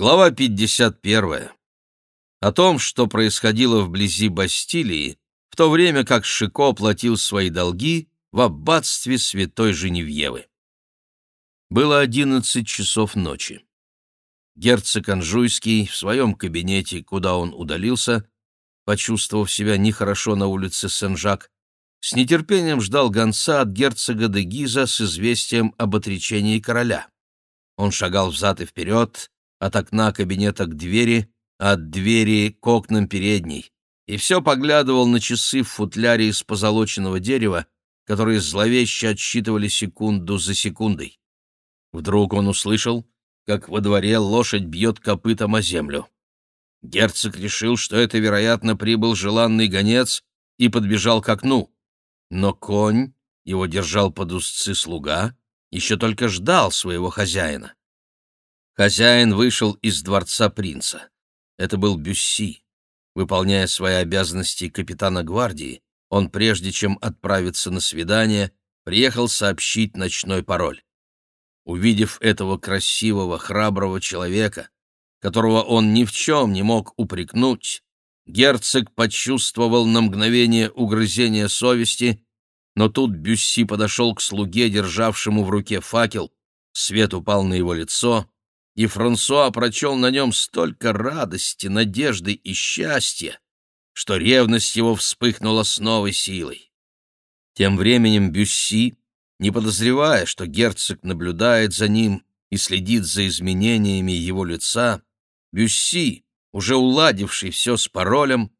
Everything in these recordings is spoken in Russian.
Глава 51. О том, что происходило вблизи Бастилии, в то время как Шико платил свои долги в аббатстве святой Женевьевы. Было одиннадцать часов ночи. Герцог Анжуйский в своем кабинете, куда он удалился, почувствовав себя нехорошо на улице Сен-Жак, с нетерпением ждал гонца от герцога де Гиза с известием об отречении короля. Он шагал взад и вперед, от окна кабинета к двери, от двери к окнам передней, и все поглядывал на часы в футляре из позолоченного дерева, которые зловеще отсчитывали секунду за секундой. Вдруг он услышал, как во дворе лошадь бьет копытом о землю. Герцог решил, что это, вероятно, прибыл желанный гонец и подбежал к окну. Но конь, его держал под узцы слуга, еще только ждал своего хозяина. Хозяин вышел из дворца принца. Это был Бюсси. Выполняя свои обязанности капитана гвардии, он, прежде чем отправиться на свидание, приехал сообщить ночной пароль. Увидев этого красивого, храброго человека, которого он ни в чем не мог упрекнуть, герцог почувствовал на мгновение угрызение совести, но тут Бюсси подошел к слуге, державшему в руке факел, свет упал на его лицо, и Франсуа прочел на нем столько радости, надежды и счастья, что ревность его вспыхнула с новой силой. Тем временем Бюсси, не подозревая, что герцог наблюдает за ним и следит за изменениями его лица, Бюсси, уже уладивший все с паролем,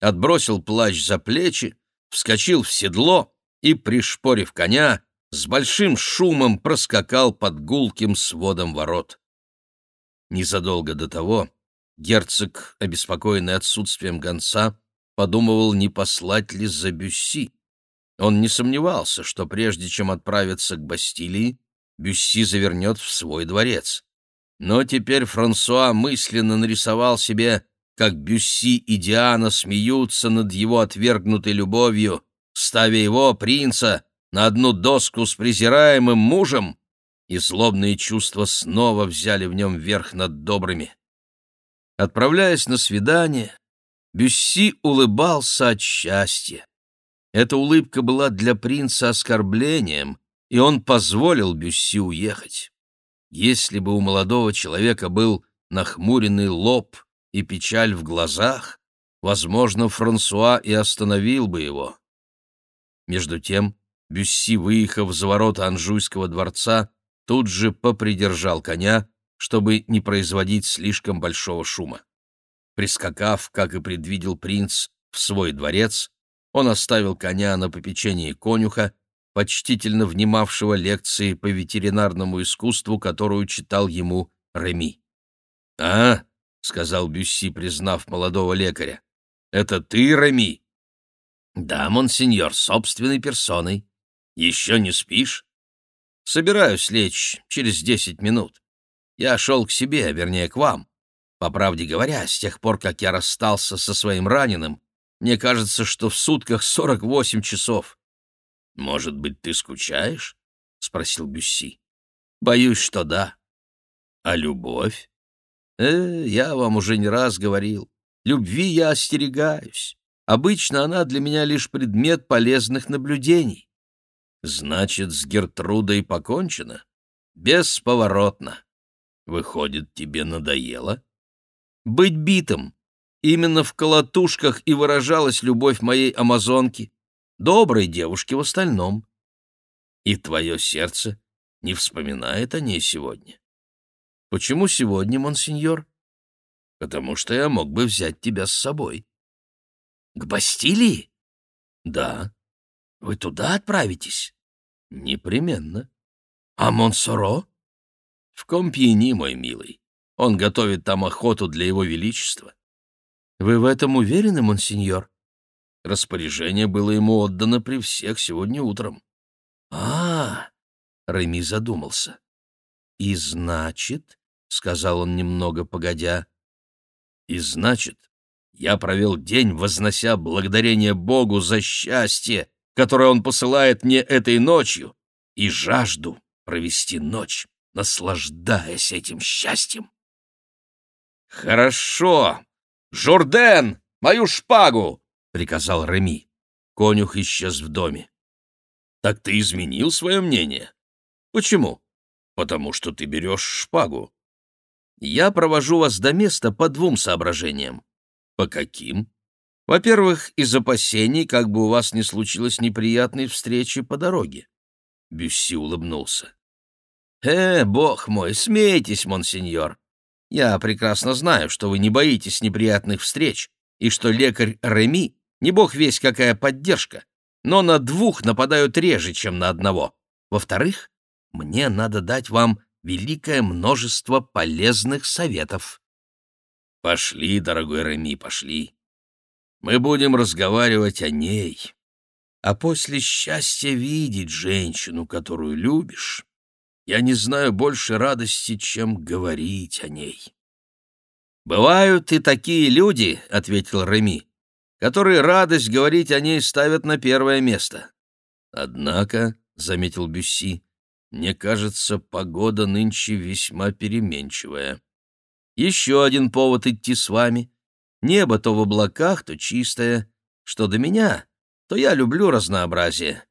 отбросил плащ за плечи, вскочил в седло и, пришпорив коня, с большим шумом проскакал под гулким сводом ворот. Незадолго до того герцог, обеспокоенный отсутствием гонца, подумывал, не послать ли за Бюсси. Он не сомневался, что прежде чем отправиться к Бастилии, Бюсси завернет в свой дворец. Но теперь Франсуа мысленно нарисовал себе, как Бюсси и Диана смеются над его отвергнутой любовью, ставя его, принца, на одну доску с презираемым мужем, и злобные чувства снова взяли в нем верх над добрыми. Отправляясь на свидание, Бюсси улыбался от счастья. Эта улыбка была для принца оскорблением, и он позволил Бюсси уехать. Если бы у молодого человека был нахмуренный лоб и печаль в глазах, возможно, Франсуа и остановил бы его. Между тем, Бюсси, выехав за ворота Анжуйского дворца, тут же попридержал коня, чтобы не производить слишком большого шума. Прискакав, как и предвидел принц, в свой дворец, он оставил коня на попечении конюха, почтительно внимавшего лекции по ветеринарному искусству, которую читал ему Реми. «А, — сказал Бюсси, признав молодого лекаря, — это ты, Реми?» «Да, монсеньор, собственной персоной. Еще не спишь?» Собираюсь лечь через десять минут. Я шел к себе, вернее, к вам. По правде говоря, с тех пор, как я расстался со своим раненым, мне кажется, что в сутках сорок восемь часов. — Может быть, ты скучаешь? — спросил Бюсси. — Боюсь, что да. — А любовь? Э, я вам уже не раз говорил. Любви я остерегаюсь. Обычно она для меня лишь предмет полезных наблюдений. Значит, с Гертрудой покончено? Бесповоротно. Выходит, тебе надоело? Быть битым. Именно в колотушках и выражалась любовь моей амазонки, доброй девушки в остальном. И твое сердце не вспоминает о ней сегодня. Почему сегодня, монсеньор? Потому что я мог бы взять тебя с собой. К Бастилии? Да. Вы туда отправитесь? Непременно. А Монсоро? В Компьени, мой милый. Он готовит там охоту для его величества. Вы в этом уверены, монсеньор? Распоряжение было ему отдано при всех сегодня утром. А, -а, -а Реми задумался. И значит, сказал он немного погодя, и значит, я провел день, вознося благодарение Богу за счастье, которое он посылает мне этой ночью, и жажду провести ночь, наслаждаясь этим счастьем. «Хорошо! Журден, мою шпагу!» — приказал Реми. Конюх исчез в доме. «Так ты изменил свое мнение?» «Почему?» «Потому что ты берешь шпагу». «Я провожу вас до места по двум соображениям». «По каким?» «Во-первых, из опасений, как бы у вас не случилось неприятной встречи по дороге». Бюсси улыбнулся. «Э, бог мой, смейтесь, монсеньор. Я прекрасно знаю, что вы не боитесь неприятных встреч, и что лекарь Реми не бог весь какая поддержка, но на двух нападают реже, чем на одного. Во-вторых, мне надо дать вам великое множество полезных советов. Пошли, дорогой Реми, пошли. Мы будем разговаривать о ней. А после счастья видеть женщину, которую любишь, я не знаю больше радости, чем говорить о ней. «Бывают и такие люди», — ответил Реми, «которые радость говорить о ней ставят на первое место». «Однако», — заметил Бюсси, — «мне кажется, погода нынче весьма переменчивая. Еще один повод идти с вами. Небо то в облаках, то чистое. Что до меня, то я люблю разнообразие».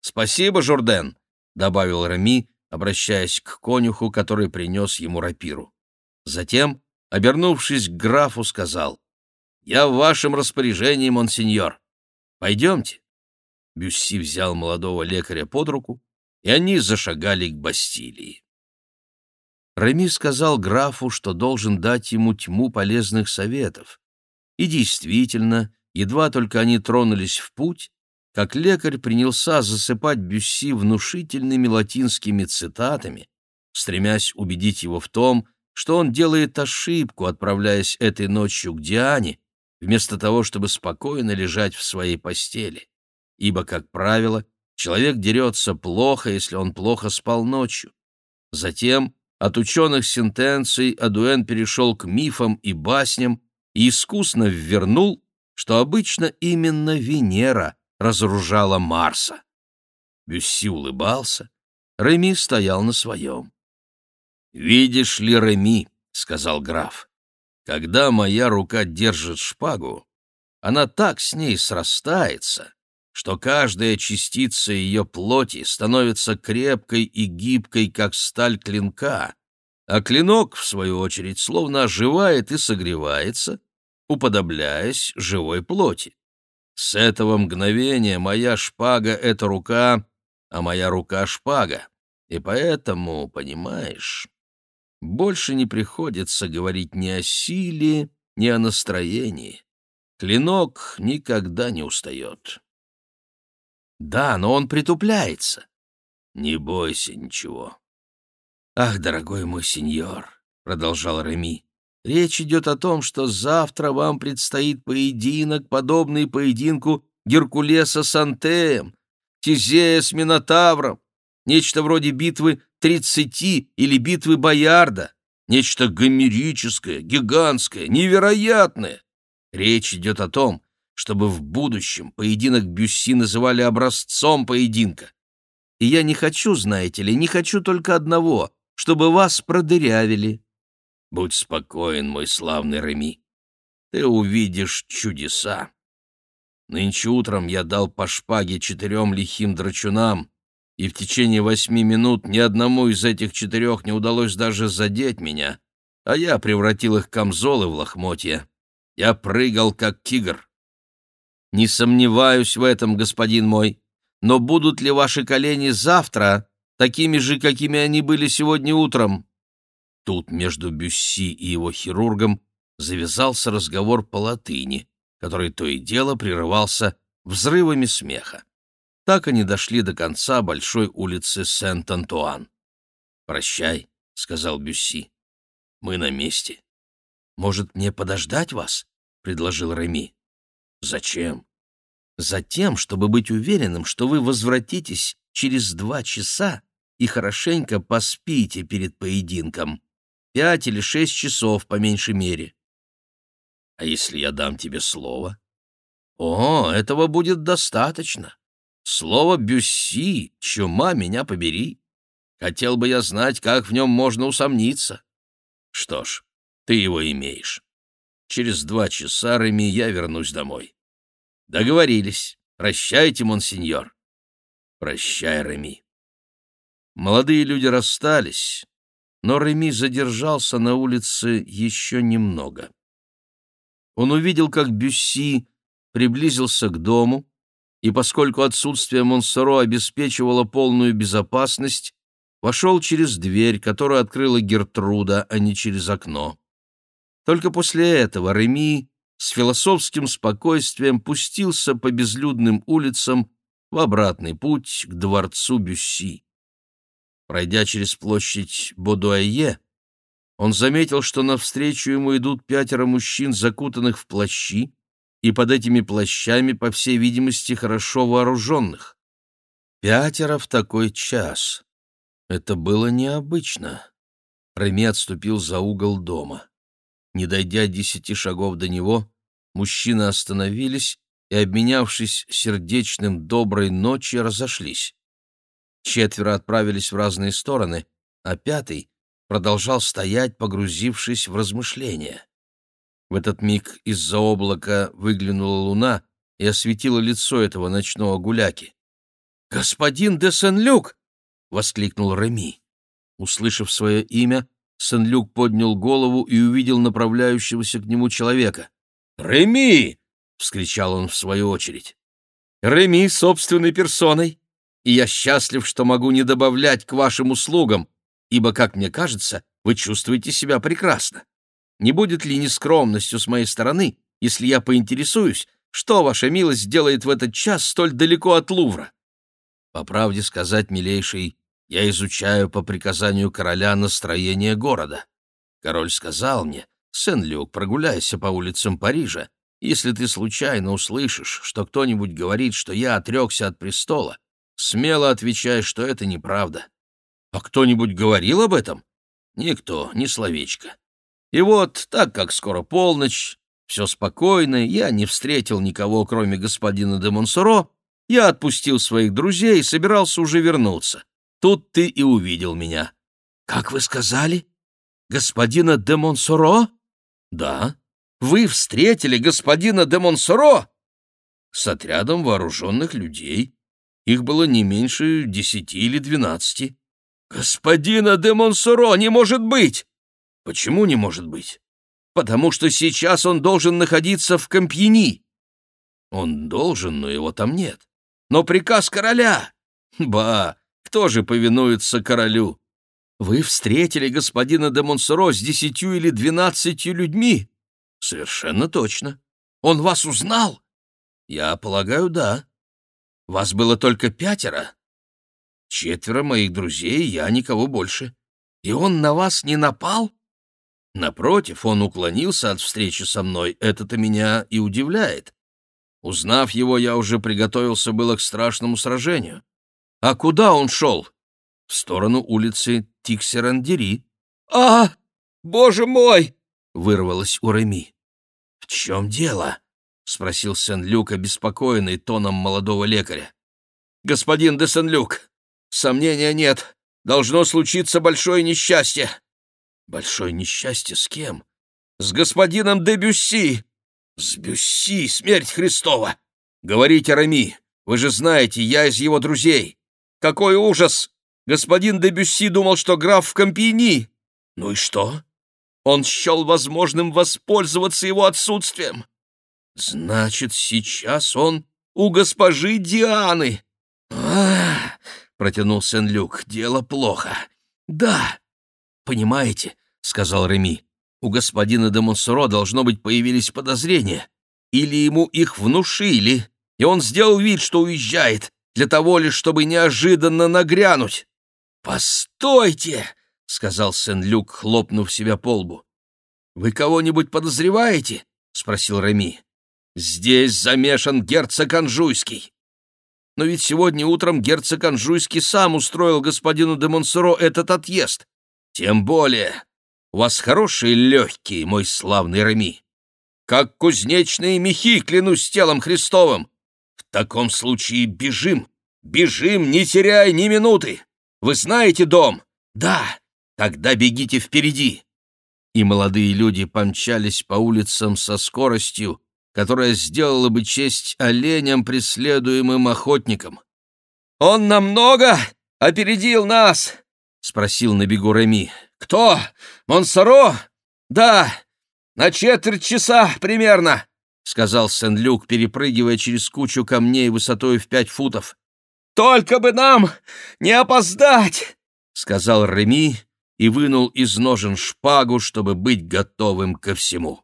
«Спасибо, Журден», — добавил Реми, обращаясь к конюху, который принес ему рапиру. Затем, обернувшись к графу, сказал, «Я в вашем распоряжении, монсеньор. Пойдемте». Бюсси взял молодого лекаря под руку, и они зашагали к Бастилии. Реми сказал графу, что должен дать ему тьму полезных советов. И действительно, едва только они тронулись в путь, как лекарь принялся засыпать Бюсси внушительными латинскими цитатами, стремясь убедить его в том, что он делает ошибку, отправляясь этой ночью к Диане, вместо того, чтобы спокойно лежать в своей постели. Ибо, как правило, человек дерется плохо, если он плохо спал ночью. Затем от ученых сентенций Адуэн перешел к мифам и басням искусно ввернул, что обычно именно Венера разоружала Марса. Бюсси улыбался, Реми стоял на своем. «Видишь ли, Реми, — сказал граф, — когда моя рука держит шпагу, она так с ней срастается, что каждая частица ее плоти становится крепкой и гибкой, как сталь клинка, а клинок, в свою очередь, словно оживает и согревается, уподобляясь живой плоти. С этого мгновения моя шпага — это рука, а моя рука — шпага. И поэтому, понимаешь, больше не приходится говорить ни о силе, ни о настроении. Клинок никогда не устает. Да, но он притупляется. Не бойся ничего. Ах, дорогой мой сеньор, — продолжал Реми, Речь идет о том, что завтра вам предстоит поединок, подобный поединку Геркулеса с Антеем, Тизея с Минотавром, нечто вроде битвы тридцати или битвы Боярда, нечто гомерическое, гигантское, невероятное. Речь идет о том, чтобы в будущем поединок Бюсси называли образцом поединка. И я не хочу, знаете ли, не хочу только одного, чтобы вас продырявили, Будь спокоен, мой славный Реми. Ты увидишь чудеса. Нынче утром я дал по шпаге четырем лихим драчунам, и в течение восьми минут ни одному из этих четырех не удалось даже задеть меня, а я превратил их камзолы в лохмотья. Я прыгал, как тигр. Не сомневаюсь в этом, господин мой, но будут ли ваши колени завтра такими же, какими они были сегодня утром? Тут между Бюсси и его хирургом завязался разговор по латыни, который то и дело прерывался взрывами смеха. Так они дошли до конца большой улицы Сент-Антуан. «Прощай», — сказал Бюсси. «Мы на месте». «Может, мне подождать вас?» — предложил Реми. «Зачем?» «Затем, чтобы быть уверенным, что вы возвратитесь через два часа и хорошенько поспите перед поединком пять или шесть часов, по меньшей мере. А если я дам тебе слово? О, этого будет достаточно. Слово Бюсси, чума меня побери. Хотел бы я знать, как в нем можно усомниться. Что ж, Ты его имеешь. Через два часа, Реми, я вернусь домой. Договорились. Прощайте, монсеньор. Прощай, Реми. Молодые люди расстались, но Реми задержался на улице еще немного. Он увидел, как Бюсси приблизился к дому, и поскольку отсутствие Монсоро обеспечивало полную безопасность, вошел через дверь, которую открыла Гертруда, а не через окно. Только после этого Реми с философским спокойствием пустился по безлюдным улицам в обратный путь к дворцу Бюсси. Пройдя через площадь Бодуайе, он заметил, что навстречу ему идут пятеро мужчин, закутанных в плащи, и под этими плащами, по всей видимости, хорошо вооруженных. Пятеро в такой час. Это было необычно. Реми отступил за угол дома. Не дойдя десяти шагов до него, мужчины остановились и, обменявшись сердечным «доброй ночи», разошлись. Четверо отправились в разные стороны, а пятый продолжал стоять, погрузившись в размышления. В этот миг из-за облака выглянула луна и осветила лицо этого ночного гуляки. «Господин де Сен-Люк!» — воскликнул Реми. Услышав свое имя, Сен-Люк поднял голову и увидел направляющегося к нему человека. «Реми!» — вскричал он в свою очередь. «Реми собственной персоной, и я счастлив, что могу не добавлять к вашим услугам, ибо, как мне кажется, вы чувствуете себя прекрасно. Не будет ли нескромностью с моей стороны, если я поинтересуюсь, что ваша милость делает в этот час столь далеко от Лувра? По правде сказать, милейший, я изучаю по приказанию короля настроение города. Король сказал мне, Сен-Люк, прогуляйся по улицам Парижа. Если ты случайно услышишь, что кто-нибудь говорит, что я отрекся от престола, смело отвечай, что это неправда. А кто-нибудь говорил об этом? Никто, ни словечко. И вот, так как скоро полночь, все спокойно, я не встретил никого, кроме господина де Монсоро, я отпустил своих друзей и собирался уже вернуться. Тут ты и увидел меня. — Как вы сказали? Господина де Монсоро? — Да. Вы встретили господина де Монсоро? — С отрядом вооруженных людей. Их было не меньше десяти или двенадцати. «Господина де Монсоро не может быть!» «Почему не может быть?» «Потому что сейчас он должен находиться в Компьени». «Он должен, но его там нет». «Но приказ короля!» «Ба! Кто же повинуется королю?» «Вы встретили господина де Монсоро с десятью или двенадцатью людьми?» «Совершенно точно. Он вас узнал?» «Я полагаю, да». «Вас было только пятеро?» Четверо моих друзей, я никого больше. И он на вас не напал? Напротив, он уклонился от встречи со мной, это-то меня и удивляет. Узнав его, я уже приготовился было к страшному сражению. А куда он шел? В сторону улицы Тиксерандери. «А, боже мой!» — вырвалось у Реми. «В чем дело?» — спросил Сен-Люк, обеспокоенный тоном молодого лекаря. «Господин де Сен-Люк, Сомнения нет. Должно случиться большое несчастье. Большое несчастье с кем? С господином де Бюсси. С Бюсси, смерть Христова. Говорите, Рами, вы же знаете, я из его друзей. Какой ужас! Господин де Бюсси думал, что граф в Компьени. Ну и что? Он счел возможным воспользоваться его отсутствием. Значит, сейчас он у госпожи Дианы. Протянул Сен-Люк. «Дело плохо». «Да». «Понимаете», — сказал Реми, — «у господина де Монсоро, должно быть, появились подозрения. Или ему их внушили, и он сделал вид, что уезжает, для того лишь, чтобы неожиданно нагрянуть». «Постойте!» — сказал Сен-Люк, хлопнув себя по лбу. «Вы кого-нибудь подозреваете?» — спросил Реми. «Здесь замешан герцог Анжуйский. Но ведь сегодня утром герцог Анжуйский сам устроил господину де Монсоро этот отъезд. Тем более, у вас хорошие легкие, мой славный Реми. Как кузнечные мехи, клянусь телом Христовым. В таком случае бежим, бежим, не теряя ни минуты. Вы знаете дом? Да, тогда бегите впереди. и молодые люди помчались по улицам со скоростью, которая сделала бы честь оленям, преследуемым охотникам. «Он намного опередил нас!» — спросил на бегу Реми. «Кто? Монсоро?» «Да, на четверть часа примерно», — сказал Сен-Люк, перепрыгивая через кучу камней высотой в пять футов. «Только бы нам не опоздать!» — сказал Реми и вынул из ножен шпагу, чтобы быть готовым ко всему.